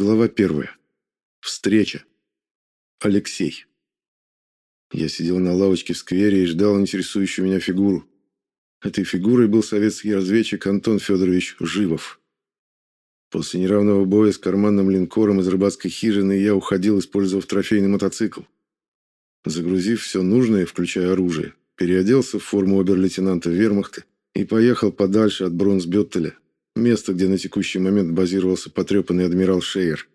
Глава первая. Встреча. Алексей. Я сидел на лавочке в сквере и ждал интересующую меня фигуру. Этой фигурой был советский разведчик Антон Федорович Живов. После неравного боя с карманным линкором из рыбацкой хижины я уходил, использовав трофейный мотоцикл. Загрузив все нужное, включая оружие, переоделся в форму обер-лейтенанта вермахта и поехал подальше от Бронсбеттеля, места, где на текущий момент базировался потрепанный адмирал Шейер.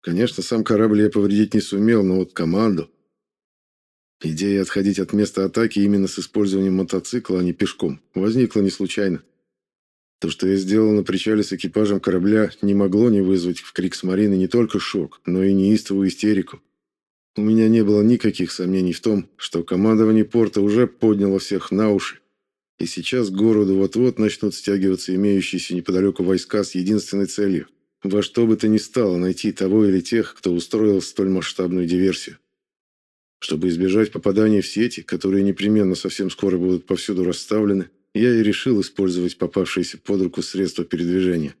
Конечно, сам корабль я повредить не сумел, но вот команду... Идея отходить от места атаки именно с использованием мотоцикла, а не пешком, возникла не случайно. То, что я сделал на причале с экипажем корабля, не могло не вызвать в крик с Марины не только шок, но и неистовую истерику. У меня не было никаких сомнений в том, что командование порта уже подняло всех на уши, и сейчас к городу вот-вот начнут стягиваться имеющиеся неподалеку войска с единственной целью – во что бы то ни стало найти того или тех, кто устроил столь масштабную диверсию. Чтобы избежать попадания в сети, которые непременно совсем скоро будут повсюду расставлены, я и решил использовать попавшиеся под руку средства передвижения.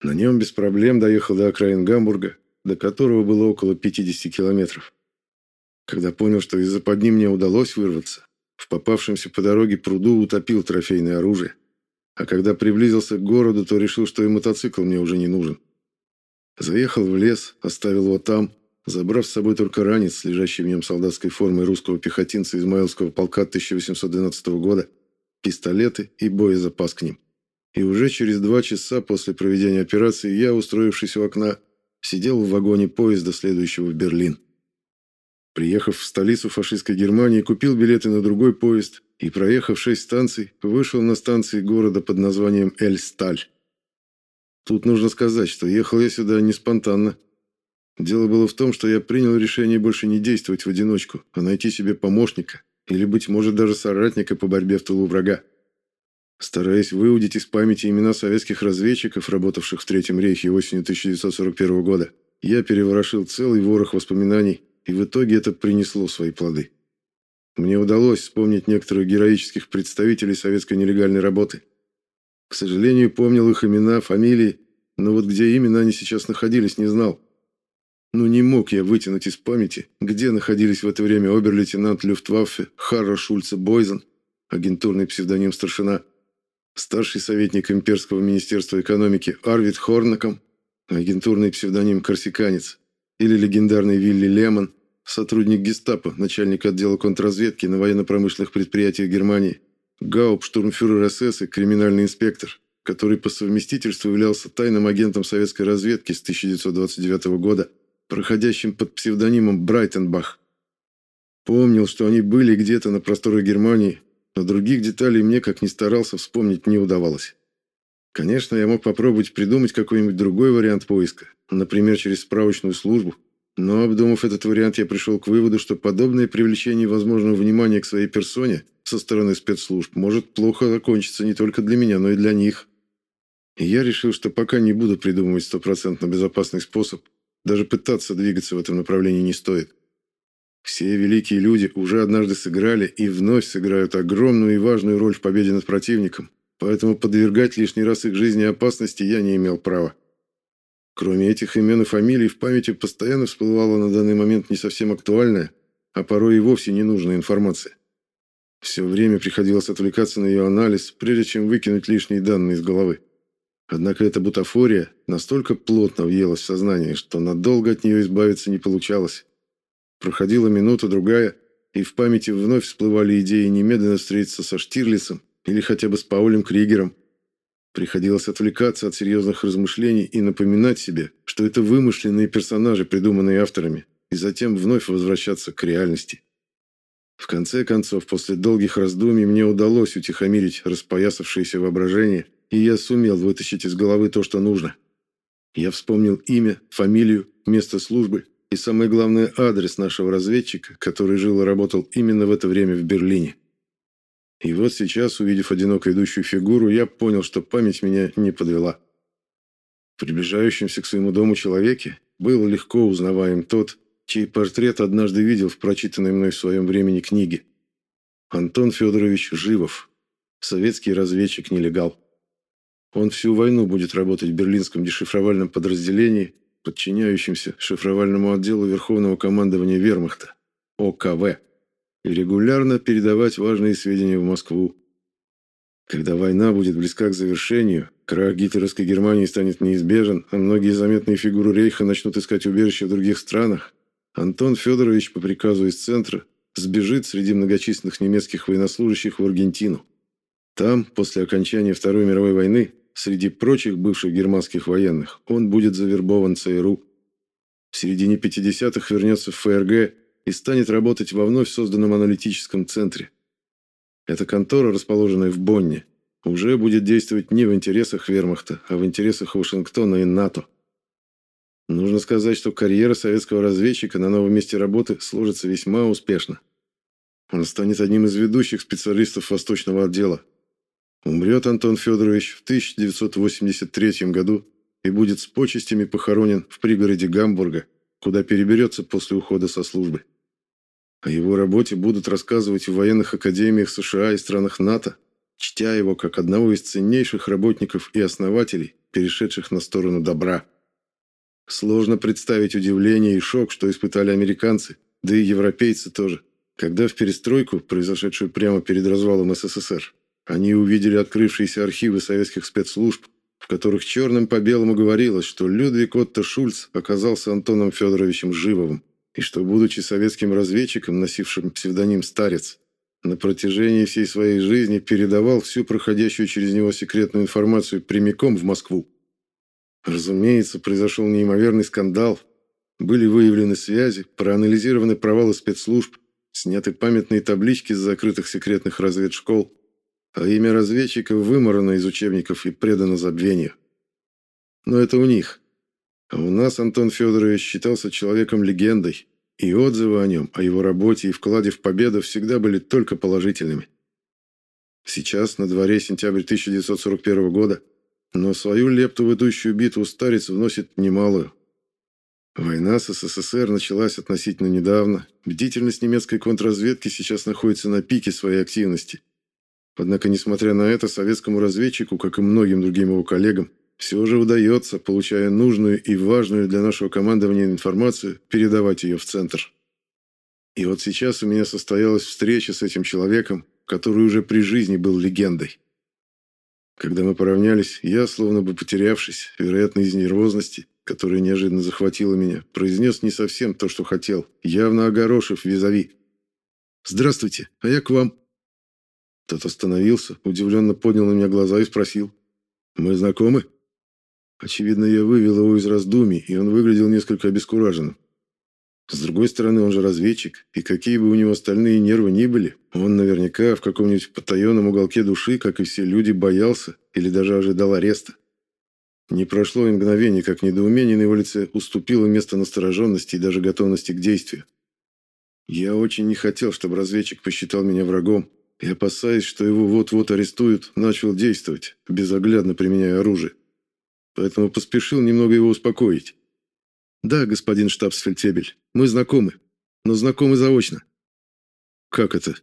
На нем без проблем доехал до окраин Гамбурга, до которого было около 50 километров. Когда понял, что из-за под ним мне удалось вырваться, в попавшемся по дороге пруду утопил трофейное оружие. А когда приблизился к городу, то решил, что и мотоцикл мне уже не нужен. Заехал в лес, оставил его там, забрав с собой только ранец, лежащий в нем солдатской формой русского пехотинца Измаилского полка 1812 года, пистолеты и боезапас к ним. И уже через два часа после проведения операции я, устроившись у окна, сидел в вагоне поезда, следующего в Берлин. Приехав в столицу фашистской Германии, купил билеты на другой поезд и, проехав шесть станций, вышел на станции города под названием Эль-Сталь. Тут нужно сказать, что ехал я сюда не спонтанно. Дело было в том, что я принял решение больше не действовать в одиночку, а найти себе помощника или, быть может, даже соратника по борьбе в тылу врага. Стараясь выудить из памяти имена советских разведчиков, работавших в Третьем рейхе осенью 1941 года, я переворошил целый ворох воспоминаний и в итоге это принесло свои плоды. Мне удалось вспомнить некоторых героических представителей советской нелегальной работы. К сожалению, помнил их имена, фамилии, но вот где именно они сейчас находились, не знал. Ну не мог я вытянуть из памяти, где находились в это время обер-лейтенант Люфтваффе Харро Шульце Бойзен, агентурный псевдоним старшина, старший советник имперского министерства экономики Арвид Хорнаком, агентурный псевдоним Корсиканец, или легендарный Вилли Лемон, сотрудник гестапо, начальник отдела контрразведки на военно-промышленных предприятиях Германии, гауптштурмфюрер СС и криминальный инспектор, который по совместительству являлся тайным агентом советской разведки с 1929 года, проходящим под псевдонимом Брайтенбах. Помнил, что они были где-то на просторах Германии, но других деталей мне, как ни старался, вспомнить не удавалось. Конечно, я мог попробовать придумать какой-нибудь другой вариант поиска, например, через справочную службу, но, обдумав этот вариант, я пришел к выводу, что подобное привлечение возможного внимания к своей персоне со стороны спецслужб может плохо закончиться не только для меня, но и для них. И я решил, что пока не буду придумывать стопроцентно безопасный способ, даже пытаться двигаться в этом направлении не стоит. Все великие люди уже однажды сыграли и вновь сыграют огромную и важную роль в победе над противником, поэтому подвергать лишний раз их жизни опасности я не имел права. Кроме этих имен и фамилий, в памяти постоянно всплывала на данный момент не совсем актуальная, а порой и вовсе ненужная информация. Все время приходилось отвлекаться на ее анализ, прежде чем выкинуть лишние данные из головы. Однако эта бутафория настолько плотно въелась в сознание, что надолго от нее избавиться не получалось. Проходила минута-другая, и в памяти вновь всплывали идеи немедленно встретиться со Штирлицем или хотя бы с Паулем Кригером, Приходилось отвлекаться от серьезных размышлений и напоминать себе, что это вымышленные персонажи, придуманные авторами, и затем вновь возвращаться к реальности. В конце концов, после долгих раздумий мне удалось утихомирить распоясавшееся воображение, и я сумел вытащить из головы то, что нужно. Я вспомнил имя, фамилию, место службы и, самое главное, адрес нашего разведчика, который жил и работал именно в это время в Берлине. И вот сейчас, увидев одиноко идущую фигуру, я понял, что память меня не подвела. В приближающемся к своему дому человеке был легко узнаваем тот, чей портрет однажды видел в прочитанной мной в своем времени книге. Антон Федорович Живов, советский разведчик-нелегал. Он всю войну будет работать в берлинском дешифровальном подразделении, подчиняющемся шифровальному отделу Верховного командования Вермахта, ОКВ, и регулярно передавать важные сведения в Москву. Когда война будет близка к завершению, крах гитлеровской Германии станет неизбежен, а многие заметные фигуры Рейха начнут искать убежище в других странах, Антон Федорович по приказу из центра сбежит среди многочисленных немецких военнослужащих в Аргентину. Там, после окончания Второй мировой войны, среди прочих бывших германских военных, он будет завербован ЦРУ. В середине 50-х вернется в ФРГ и станет работать во вновь созданном аналитическом центре. Эта контора, расположенная в Бонне, уже будет действовать не в интересах Вермахта, а в интересах Вашингтона и НАТО. Нужно сказать, что карьера советского разведчика на новом месте работы сложится весьма успешно. Он станет одним из ведущих специалистов Восточного отдела. Умрет Антон Федорович в 1983 году и будет с почестями похоронен в пригороде Гамбурга, куда переберется после ухода со службы. О его работе будут рассказывать в военных академиях США и странах НАТО, чтя его как одного из ценнейших работников и основателей, перешедших на сторону добра. Сложно представить удивление и шок, что испытали американцы, да и европейцы тоже, когда в перестройку, произошедшую прямо перед развалом СССР, они увидели открывшиеся архивы советских спецслужб, в которых черным по белому говорилось, что Людвиг Отто Шульц оказался Антоном Федоровичем Живовым и что, будучи советским разведчиком, носившим псевдоним «Старец», на протяжении всей своей жизни передавал всю проходящую через него секретную информацию прямиком в Москву. Разумеется, произошел неимоверный скандал. Были выявлены связи, проанализированы провалы спецслужб, сняты памятные таблички с закрытых секретных разведшкол, а имя разведчика выморано из учебников и предано забвению. Но это у них. А у нас Антон Федорович считался человеком-легендой, и отзывы о нем, о его работе и вкладе в победу всегда были только положительными. Сейчас на дворе сентябрь 1941 года, но свою лепту в идущую битву старец вносит немалую. Война с СССР началась относительно недавно. Бдительность немецкой контрразведки сейчас находится на пике своей активности. Однако, несмотря на это, советскому разведчику, как и многим другим его коллегам, все же удается, получая нужную и важную для нашего командования информацию, передавать ее в центр. И вот сейчас у меня состоялась встреча с этим человеком, который уже при жизни был легендой. Когда мы поравнялись, я, словно бы потерявшись, вероятно, из нервозности, которая неожиданно захватила меня, произнес не совсем то, что хотел, явно огорошив визави. «Здравствуйте, а я к вам». Тот остановился, удивленно поднял на меня глаза и спросил. «Мы знакомы?» Очевидно, я вывел его из раздумий, и он выглядел несколько обескураженным. С другой стороны, он же разведчик, и какие бы у него остальные нервы ни были, он наверняка в каком-нибудь потаенном уголке души, как и все люди, боялся или даже ожидал ареста. Не прошло и мгновение, как недоумение на его лице уступило место настороженности и даже готовности к действию. Я очень не хотел, чтобы разведчик посчитал меня врагом, и, опасаясь, что его вот-вот арестуют, начал действовать, безоглядно применяя оружие поэтому поспешил немного его успокоить. «Да, господин штабсфельдфебель, мы знакомы, но знакомы заочно». «Как это?»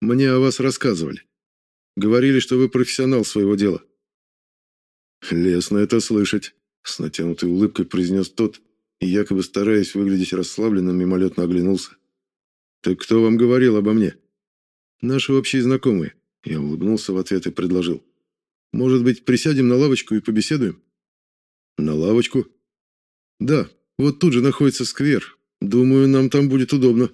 «Мне о вас рассказывали. Говорили, что вы профессионал своего дела». «Лестно это слышать», — с натянутой улыбкой произнес тот, и, якобы стараясь выглядеть расслабленным, мимолетно оглянулся. «Так кто вам говорил обо мне?» «Наши общие знакомые», — я улыбнулся в ответ и предложил. Может быть, присядем на лавочку и побеседуем? На лавочку? Да, вот тут же находится сквер. Думаю, нам там будет удобно.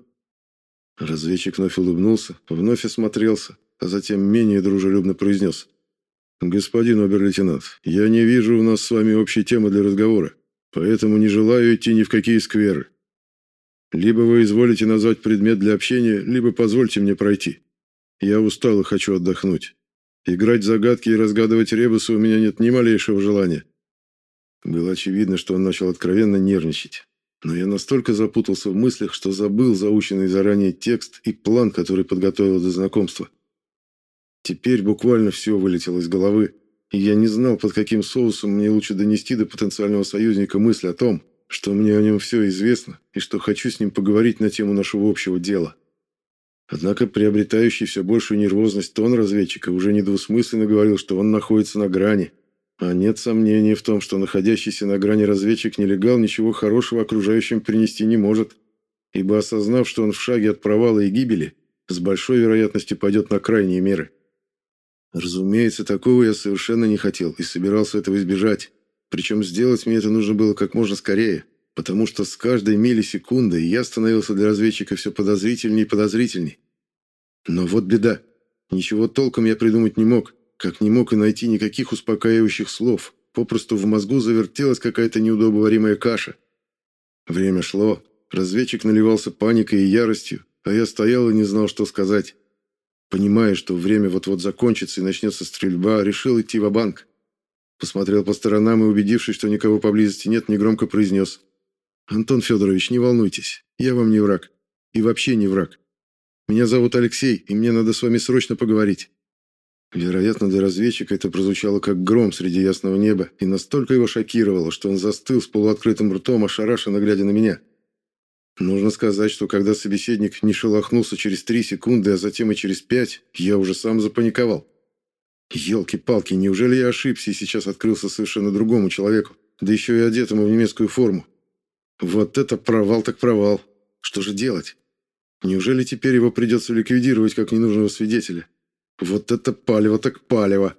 Разведчик вновь улыбнулся, вновь осмотрелся, а затем менее дружелюбно произнес. «Господин обер-лейтенант, я не вижу у нас с вами общей темы для разговора, поэтому не желаю идти ни в какие скверы. Либо вы изволите назвать предмет для общения, либо позвольте мне пройти. Я устал и хочу отдохнуть. Играть загадки и разгадывать ребусы у меня нет ни малейшего желания. Было очевидно, что он начал откровенно нервничать. Но я настолько запутался в мыслях, что забыл заученный заранее текст и план, который подготовил до знакомства. Теперь буквально все вылетело из головы, и я не знал, под каким соусом мне лучше донести до потенциального союзника мысль о том, что мне о нем все известно и что хочу с ним поговорить на тему нашего общего дела. Однако приобретающий все большую нервозность тон разведчика уже недвусмысленно говорил, что он находится на грани. А нет сомнений в том, что находящийся на грани разведчик нелегал ничего хорошего окружающим принести не может, ибо осознав, что он в шаге от провала и гибели, с большой вероятностью пойдет на крайние меры. Разумеется, такого я совершенно не хотел и собирался этого избежать. Причем сделать мне это нужно было как можно скорее, потому что с каждой миллисекундой я становился для разведчика все подозрительней и подозрительней. Но вот беда. Ничего толком я придумать не мог, как не мог и найти никаких успокаивающих слов. Попросту в мозгу завертелась какая-то неудобоваримая каша. Время шло, разведчик наливался паникой и яростью, а я стоял и не знал, что сказать. Понимая, что время вот-вот закончится и начнется стрельба, решил идти в банк Посмотрел по сторонам и, убедившись, что никого поблизости нет, негромко произнес. «Антон Федорович, не волнуйтесь, я вам не враг. И вообще не враг. Меня зовут Алексей, и мне надо с вами срочно поговорить». Вероятно, для разведчика это прозвучало как гром среди ясного неба и настолько его шокировало, что он застыл с полуоткрытым ртом, ошарашенно глядя на меня. Нужно сказать, что когда собеседник не шелохнулся через три секунды, а затем и через пять, я уже сам запаниковал. Елки-палки, неужели я ошибся и сейчас открылся совершенно другому человеку, да еще и одетому в немецкую форму? Вот это провал так провал. Что же делать? Неужели теперь его придется ликвидировать как ненужного свидетеля? Вот это палево так палево.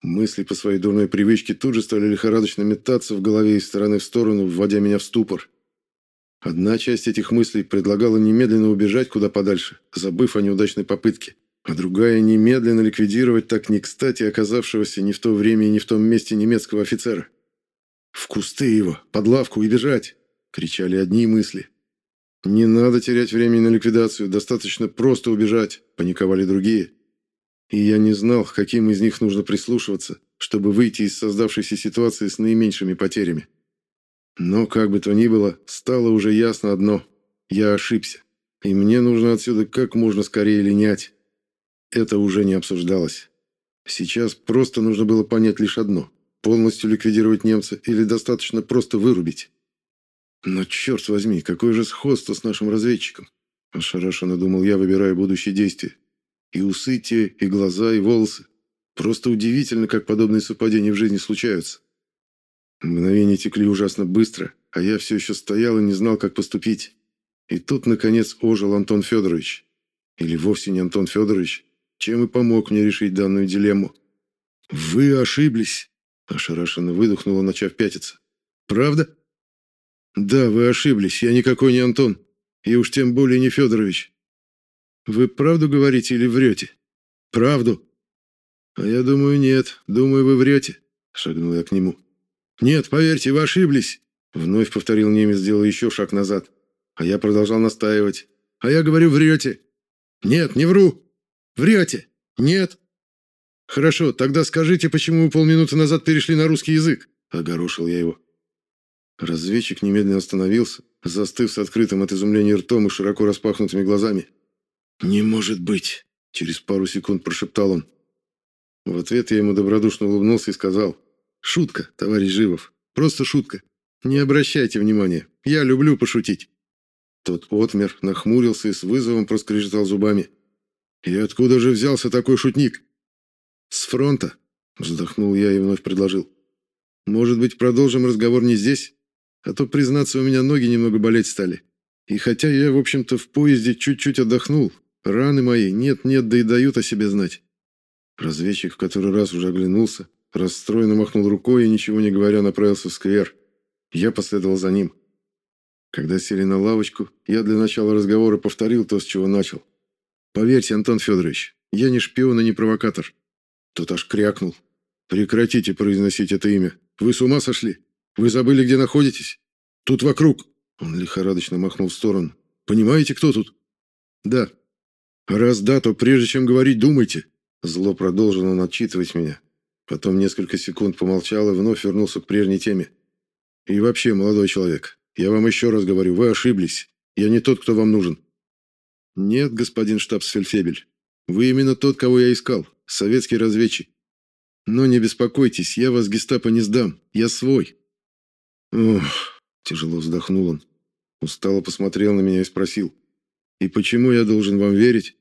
Мысли по своей дурной привычке тут же стали лихорадочно метаться в голове из стороны в сторону, вводя меня в ступор. Одна часть этих мыслей предлагала немедленно убежать куда подальше, забыв о неудачной попытке, а другая немедленно ликвидировать так не кстати оказавшегося не в то время и не в том месте немецкого офицера. «В кусты его, под лавку и бежать!» — кричали одни мысли. «Не надо терять времени на ликвидацию, достаточно просто убежать», — паниковали другие. И я не знал, к каким из них нужно прислушиваться, чтобы выйти из создавшейся ситуации с наименьшими потерями. Но, как бы то ни было, стало уже ясно одно. Я ошибся. И мне нужно отсюда как можно скорее линять. Это уже не обсуждалось. Сейчас просто нужно было понять лишь одно. Полностью ликвидировать немца или достаточно просто вырубить. Но черт возьми, какое же сходство с нашим разведчиком. Ошарашенно думал я, выбирая будущие действия. И усы те, и глаза, и волосы. Просто удивительно, как подобные совпадения в жизни случаются. Мгновения текли ужасно быстро, а я все еще стоял и не знал, как поступить. И тут, наконец, ожил Антон Федорович. Или вовсе не Антон Федорович, чем и помог мне решить данную дилемму. «Вы ошиблись!» – ошарашенно выдохнула, начав пятиться. «Правда?» «Да, вы ошиблись. Я никакой не Антон. И уж тем более не Федорович. Вы правду говорите или врете?» «Правду». «А я думаю, нет. Думаю, вы врете», – шагнул я к нему. «Нет, поверьте, вы ошиблись!» Вновь повторил немец, делая еще шаг назад. А я продолжал настаивать. «А я говорю, врете!» «Нет, не вру!» «Врете!» «Нет!» «Хорошо, тогда скажите, почему вы полминуты назад перешли на русский язык?» Огорошил я его. Разведчик немедленно остановился, застыв с открытым от изумления ртом и широко распахнутыми глазами. «Не может быть!» – через пару секунд прошептал он. В ответ я ему добродушно улыбнулся и сказал. Шутка, товарищ Живов. Просто шутка. Не обращайте внимания. Я люблю пошутить. Тот отмер, нахмурился и с вызовом проскрежетал зубами. И откуда же взялся такой шутник? С фронта, вздохнул я и вновь предложил. Может быть, продолжим разговор не здесь? А то, признаться, у меня ноги немного болеть стали. И хотя я, в общем-то, в поезде чуть-чуть отдохнул, раны мои нет-нет, да и дают о себе знать. Разведчик в который раз уже оглянулся, Расстроенно махнул рукой и, ничего не говоря, направился в сквер. Я последовал за ним. Когда сели на лавочку, я для начала разговора повторил то, с чего начал. «Поверьте, Антон Федорович, я не шпион и не провокатор». Тот аж крякнул. «Прекратите произносить это имя. Вы с ума сошли? Вы забыли, где находитесь? Тут вокруг». Он лихорадочно махнул в сторону. «Понимаете, кто тут?» «Да». «Раз да, то прежде чем говорить, думайте». Зло продолжил он отчитывать меня. Потом несколько секунд помолчал и вновь вернулся к прежней теме. «И вообще, молодой человек, я вам еще раз говорю, вы ошиблись. Я не тот, кто вам нужен». «Нет, господин штабсфельдфебель, вы именно тот, кого я искал, советский разведчик. Но не беспокойтесь, я вас гестапо не сдам, я свой». «Ох», — тяжело вздохнул он, устало посмотрел на меня и спросил. И почему я должен вам верить?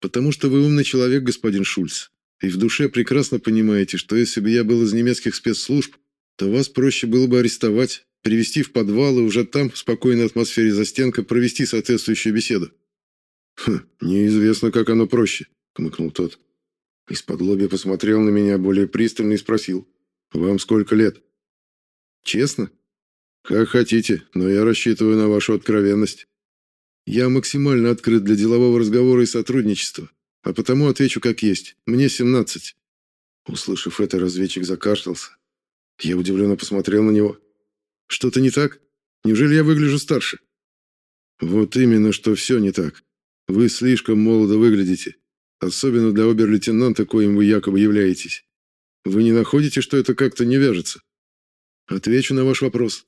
Потому что вы умный человек, господин Шульц, и в душе прекрасно понимаете, что если бы я был из немецких спецслужб, то вас проще было бы арестовать, привести в подвал и уже там, в спокойной атмосфере застенка, провести соответствующую беседу. «Хм, неизвестно, как оно проще», — хмыкнул тот. Из-под лобья посмотрел на меня более пристально и спросил. «Вам сколько лет?» «Честно?» «Как хотите, но я рассчитываю на вашу откровенность». «Я максимально открыт для делового разговора и сотрудничества, а потому отвечу как есть. Мне 17». Услышав это, разведчик закашлялся. Я удивленно посмотрел на него. «Что-то не так? Неужели я выгляжу старше?» «Вот именно, что все не так. Вы слишком молодо выглядите, особенно для обер-лейтенанта, коим вы якобы являетесь. Вы не находите, что это как-то не вяжется? Отвечу на ваш вопрос.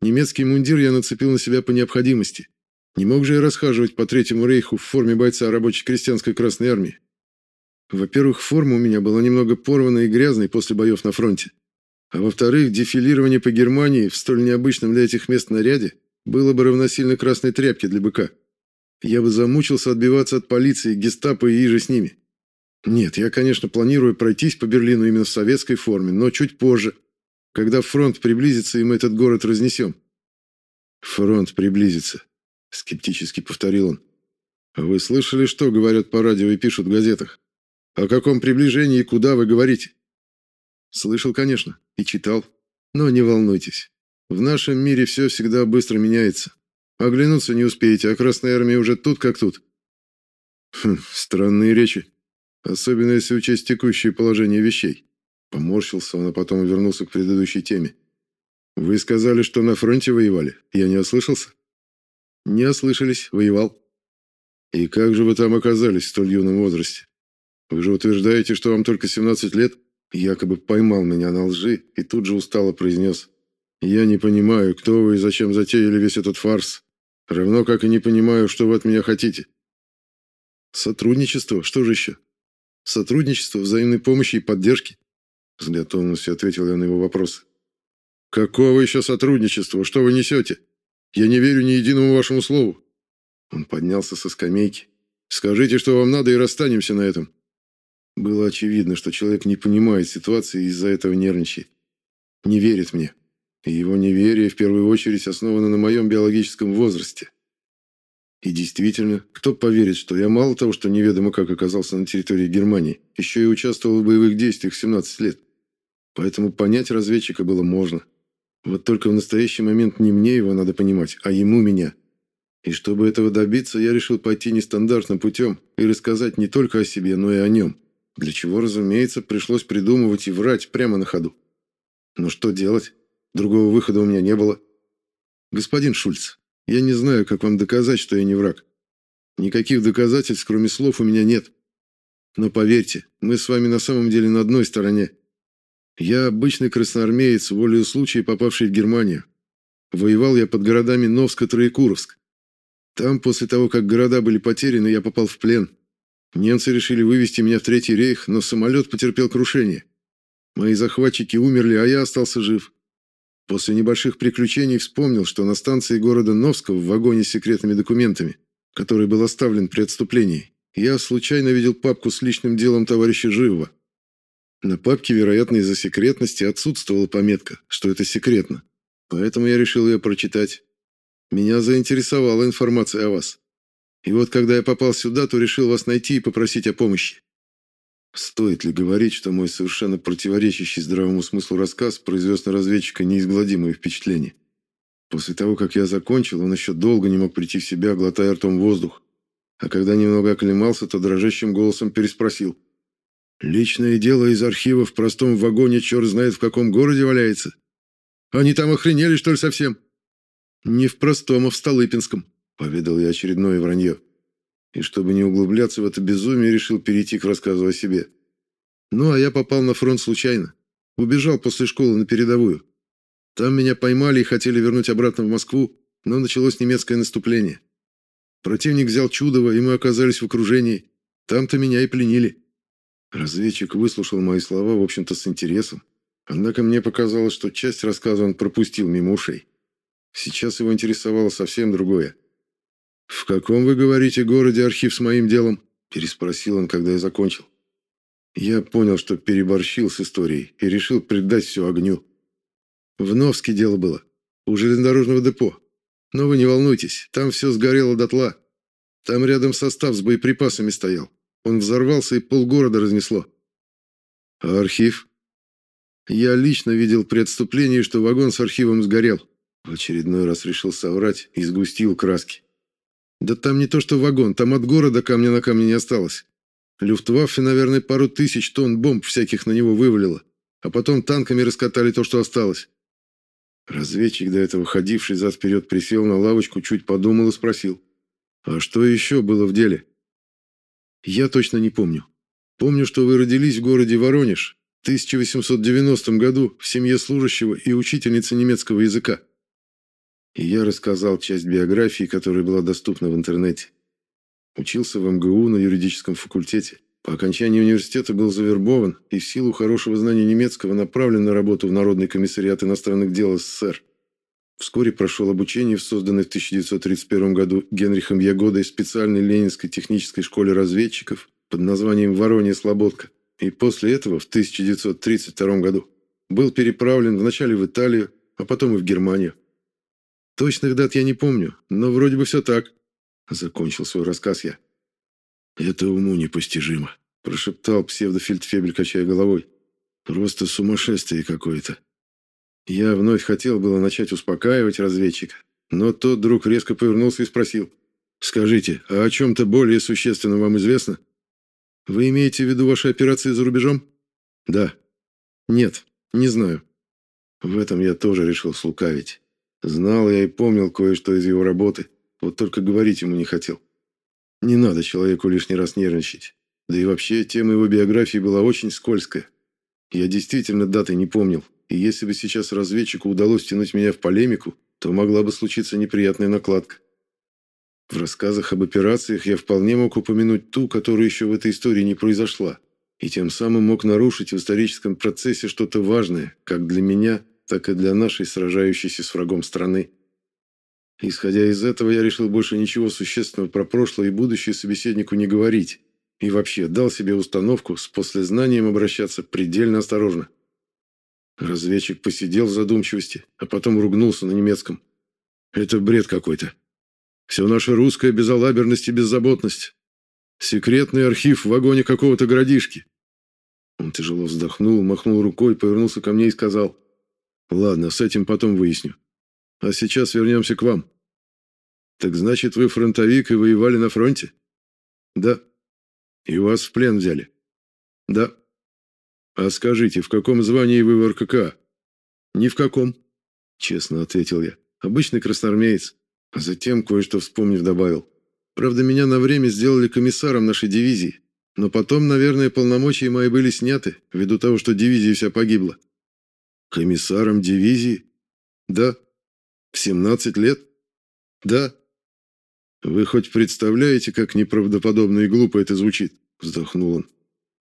Немецкий мундир я нацепил на себя по необходимости. Не мог же я расхаживать по Третьему рейху в форме бойца рабочей крестьянской Красной Армии. Во-первых, форма у меня была немного порванной и грязной после боев на фронте. А во-вторых, дефилирование по Германии в столь необычном для этих мест наряде было бы равносильно красной тряпке для быка. Я бы замучился отбиваться от полиции, гестапо и иже с ними. Нет, я, конечно, планирую пройтись по Берлину именно в советской форме, но чуть позже, когда фронт приблизится, и мы этот город разнесем. Фронт приблизится, скептически повторил он. А вы слышали, что говорят по радио и пишут в газетах? О каком приближении и куда вы говорите? Слышал, конечно, и читал. Но не волнуйтесь. В нашем мире все всегда быстро меняется. Оглянуться не успеете, а Красная Армия уже тут как тут. Хм, странные речи. Особенно если учесть текущее положение вещей. Поморщился он, а потом вернулся к предыдущей теме. Вы сказали, что на фронте воевали. Я не ослышался? Не ослышались, воевал. И как же вы там оказались в столь юном возрасте? Вы же утверждаете, что вам только 17 лет? Якобы поймал меня на лжи и тут же устало произнес. Я не понимаю, кто вы и зачем затеяли весь этот фарс. Равно как и не понимаю, что вы от меня хотите. Сотрудничество, что же еще? Сотрудничество, взаимной помощи и поддержки. С готовностью ответил я на его вопросы. Какого еще сотрудничества? Что вы несете? Я не верю ни единому вашему слову. Он поднялся со скамейки. Скажите, что вам надо, и расстанемся на этом. Было очевидно, что человек не понимает ситуации и из-за этого нервничает. Не верит мне. И его неверие в первую очередь основано на моем биологическом возрасте. И действительно, кто поверит, что я мало того, что неведомо как оказался на территории Германии, еще и участвовал в боевых действиях в 17 лет. Поэтому понять разведчика было можно. Вот только в настоящий момент не мне его надо понимать, а ему меня. И чтобы этого добиться, я решил пойти нестандартным путем и рассказать не только о себе, но и о нем. Для чего, разумеется, пришлось придумывать и врать прямо на ходу. Но что делать? Другого выхода у меня не было. Господин Шульц, я не знаю, как вам доказать, что я не враг. Никаких доказательств, кроме слов, у меня нет. Но поверьте, мы с вами на самом деле на одной стороне. Я обычный красноармеец, волею случая попавший в Германию. Воевал я под городами Новск и Троекуровск. Там, после того, как города были потеряны, я попал в плен. Немцы решили вывести меня в Третий рейх, но самолет потерпел крушение. Мои захватчики умерли, а я остался жив. После небольших приключений вспомнил, что на станции города Новска в вагоне с секретными документами, который был оставлен при отступлении, я случайно видел папку с личным делом товарища Живого. На папке, вероятно, из-за секретности отсутствовала пометка, что это секретно. Поэтому я решил ее прочитать. Меня заинтересовала информация о вас. И вот когда я попал сюда, то решил вас найти и попросить о помощи. Стоит ли говорить, что мой совершенно противоречащий здравому смыслу рассказ произвел на разведчика неизгладимое впечатление? После того, как я закончил, он еще долго не мог прийти в себя, глотая ртом воздух. А когда немного оклемался, то дрожащим голосом переспросил. «Личное дело из архива в простом вагоне черт знает в каком городе валяется. Они там охренели, что ли, совсем?» «Не в простом, а в Столыпинском», — поведал я очередное вранье и, чтобы не углубляться в это безумие, решил перейти к рассказу о себе. Ну, а я попал на фронт случайно. Убежал после школы на передовую. Там меня поймали и хотели вернуть обратно в Москву, но началось немецкое наступление. Противник взял Чудово, и мы оказались в окружении. Там-то меня и пленили. Разведчик выслушал мои слова, в общем-то, с интересом. Однако мне показалось, что часть рассказа он пропустил мимо ушей. Сейчас его интересовало совсем другое. «В каком, вы говорите, городе архив с моим делом?» – переспросил он, когда я закончил. Я понял, что переборщил с историей и решил предать все огню. В Новске дело было, у железнодорожного депо. Но вы не волнуйтесь, там все сгорело дотла. Там рядом состав с боеприпасами стоял. Он взорвался и полгорода разнесло. А архив? Я лично видел при отступлении, что вагон с архивом сгорел. В очередной раз решил соврать и сгустил краски. Да там не то что вагон, там от города камня на камне не осталось. Люфтваффе, наверное, пару тысяч тонн бомб всяких на него вывалило, а потом танками раскатали то, что осталось. Разведчик, до этого ходивший зад-вперед, присел на лавочку, чуть подумал и спросил. «А что еще было в деле?» «Я точно не помню. Помню, что вы родились в городе Воронеж в 1890 году в семье служащего и учительницы немецкого языка. И я рассказал часть биографии, которая была доступна в интернете. Учился в МГУ на юридическом факультете. По окончании университета был завербован и в силу хорошего знания немецкого направлен на работу в Народный комиссариат иностранных дел СССР. Вскоре прошел обучение в созданной в 1931 году Генрихом Ягодой специальной Ленинской технической школе разведчиков под названием «Воронья Слободка». И после этого, в 1932 году, был переправлен вначале в Италию, а потом и в Германию. Точных дат я не помню, но вроде бы все так. Закончил свой рассказ я. Это уму непостижимо, прошептал псевдофельдфебель, качая головой. Просто сумасшествие какое-то. Я вновь хотел было начать успокаивать разведчика, но тот вдруг резко повернулся и спросил. «Скажите, а о чем-то более существенном вам известно?» «Вы имеете в виду ваши операции за рубежом?» «Да». «Нет, не знаю». В этом я тоже решил слукавить. Знал я и помнил кое-что из его работы, вот только говорить ему не хотел. Не надо человеку лишний раз нервничать. Да и вообще, тема его биографии была очень скользкая. Я действительно даты не помнил, и если бы сейчас разведчику удалось тянуть меня в полемику, то могла бы случиться неприятная накладка. В рассказах об операциях я вполне мог упомянуть ту, которая еще в этой истории не произошла, и тем самым мог нарушить в историческом процессе что-то важное, как для меня, так и для нашей сражающейся с врагом страны. Исходя из этого, я решил больше ничего существенного про прошлое и будущее собеседнику не говорить, и вообще дал себе установку с послезнанием обращаться предельно осторожно. Разведчик посидел в задумчивости, а потом ругнулся на немецком. «Это бред какой-то. Все наша русская безалаберность и беззаботность. Секретный архив в вагоне какого-то городишки». Он тяжело вздохнул, махнул рукой, повернулся ко мне и сказал – Ладно, с этим потом выясню. А сейчас вернемся к вам. Так значит, вы фронтовик и воевали на фронте? Да. И вас в плен взяли? Да. А скажите, в каком звании вы в РКК? Ни в каком, честно ответил я. Обычный красноармеец. А затем, кое-что вспомнив, добавил. Правда, меня на время сделали комиссаром нашей дивизии. Но потом, наверное, полномочия мои были сняты, ввиду того, что дивизия вся погибла. Комиссаром дивизии? Да. В 17 лет? Да. Вы хоть представляете, как неправдоподобно и глупо это звучит? Вздохнул он.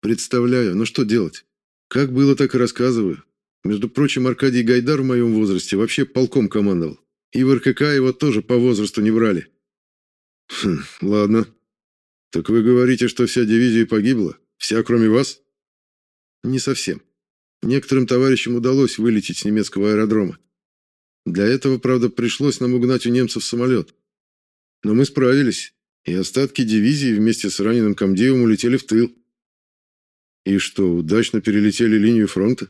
Представляю, но что делать? Как было, так и рассказываю. Между прочим, Аркадий Гайдар в моем возрасте вообще полком командовал. И в РКК его тоже по возрасту не брали. Хм, ладно. Так вы говорите, что вся дивизия погибла? Вся, кроме вас? Не совсем. Некоторым товарищам удалось вылететь с немецкого аэродрома. Для этого, правда, пришлось нам угнать у немцев самолет. Но мы справились, и остатки дивизии вместе с раненым комдивом улетели в тыл. И что, удачно перелетели линию фронта?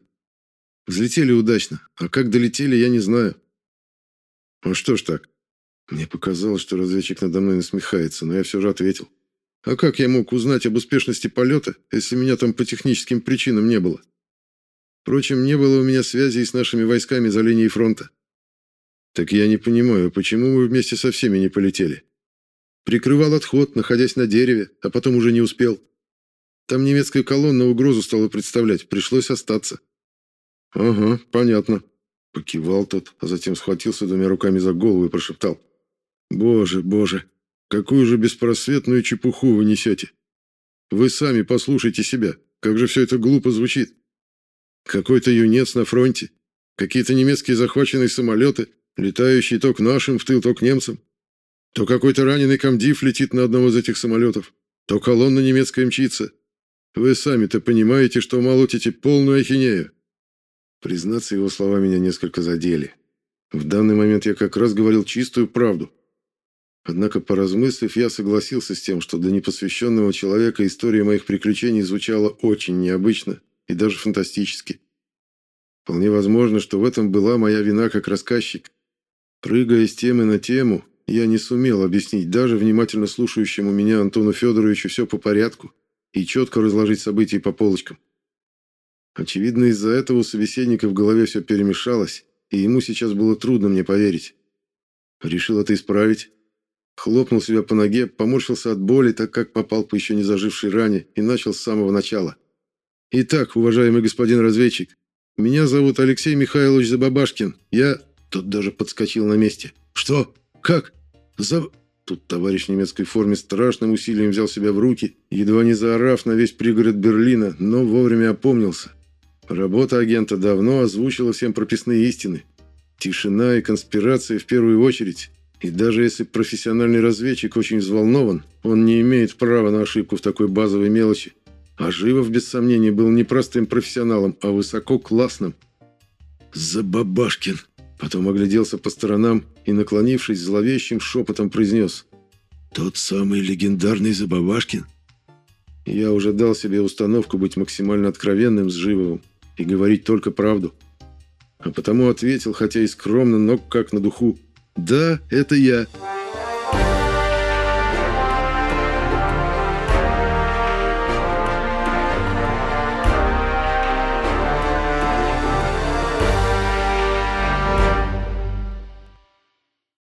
Взлетели удачно, а как долетели, я не знаю. А что ж так? Мне показалось, что разведчик надо мной насмехается, но я все же ответил. А как я мог узнать об успешности полета, если меня там по техническим причинам не было? Впрочем, не было у меня связи с нашими войсками за линией фронта. Так я не понимаю, почему мы вместе со всеми не полетели? Прикрывал отход, находясь на дереве, а потом уже не успел. Там немецкая колонна угрозу стала представлять, пришлось остаться. Ага, понятно. Покивал тот, а затем схватился двумя руками за голову и прошептал. Боже, боже, какую же беспросветную чепуху вы несете. Вы сами послушайте себя, как же все это глупо звучит. Какой-то юнец на фронте. Какие-то немецкие захваченные самолеты, летающие то к нашим в тыл, то к немцам. То какой-то раненый комдив летит на одном из этих самолетов, то колонна немецкая мчится. Вы сами-то понимаете, что молотите полную ахинею. Признаться, его слова меня несколько задели. В данный момент я как раз говорил чистую правду. Однако, поразмыслив, я согласился с тем, что для непосвященного человека история моих приключений звучала очень необычно и даже фантастически. Вполне возможно, что в этом была моя вина как рассказчик. Прыгая с темы на тему, я не сумел объяснить даже внимательно слушающему меня Антону Федоровичу все по порядку и четко разложить события по полочкам. Очевидно, из-за этого у собеседника в голове все перемешалось, и ему сейчас было трудно мне поверить. Решил это исправить. Хлопнул себя по ноге, поморщился от боли, так как попал по еще не зажившей ране, и начал с самого начала. «Итак, уважаемый господин разведчик, меня зовут Алексей Михайлович Забабашкин. Я...» Тот даже подскочил на месте. «Что? Как? За...» Тут товарищ в немецкой форме страшным усилием взял себя в руки, едва не заорав на весь пригород Берлина, но вовремя опомнился. Работа агента давно озвучила всем прописные истины. Тишина и конспирация в первую очередь. И даже если профессиональный разведчик очень взволнован, он не имеет права на ошибку в такой базовой мелочи. А Живов, без сомнения, был не простым профессионалом, а высококлассным. «Забабашкин!» Потом огляделся по сторонам и, наклонившись, зловещим шепотом произнес. «Тот самый легендарный Забабашкин?» Я уже дал себе установку быть максимально откровенным с Живовым и говорить только правду. А потому ответил, хотя и скромно, но как на духу. «Да, это я».